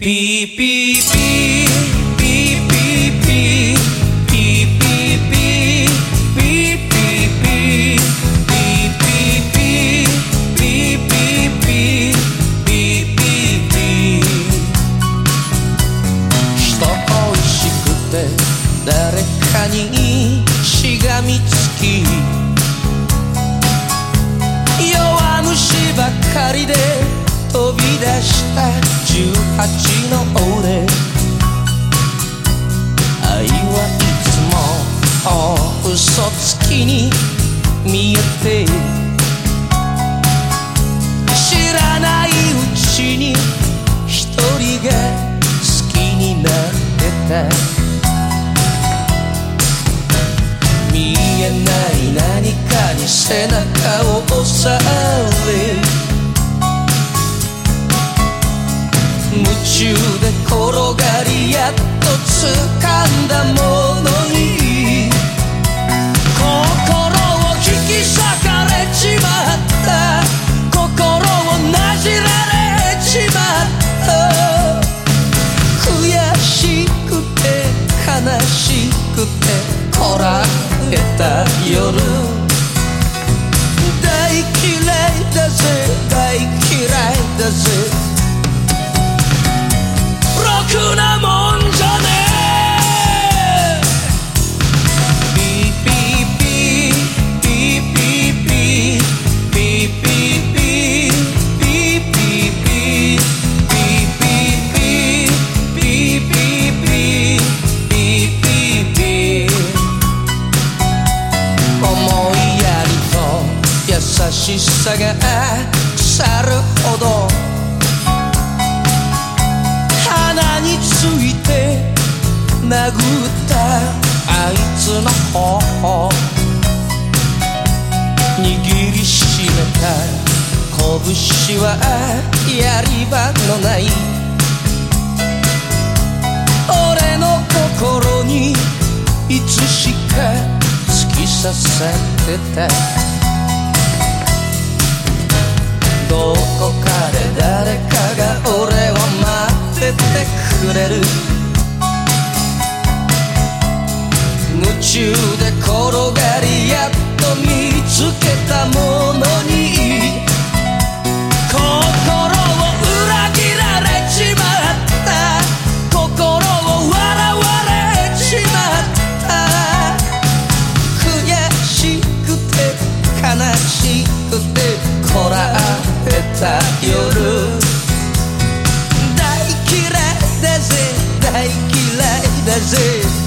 ピーピーピーピーピーピーピーピーピーピーピーピーピーピーピーピーピーピーピー恋しくて誰かにしがみつき。弱虫ばかりで飛び出した。の俺。愛はいつも嘘つきに見えて。知らないうちに一人が好きになってた。見えない何かに背中を押され掴んだものに心を引き裂かれちまった。心をなじられちまった。悔しくて悲しくてこらえた夜。大嫌いだぜ。さが腐るほど。鼻について殴ったあいつの頬。握りしめた拳はやり場のない。俺の心にいつしか突き刺さってた。どこかで誰かが俺を待っててくれる。夢中で転がりやっと見つけたものに心を裏切られちまった。心を笑われちまった。悔しくて悲しくて。た夜。大嫌いだぜ。大嫌いだぜ。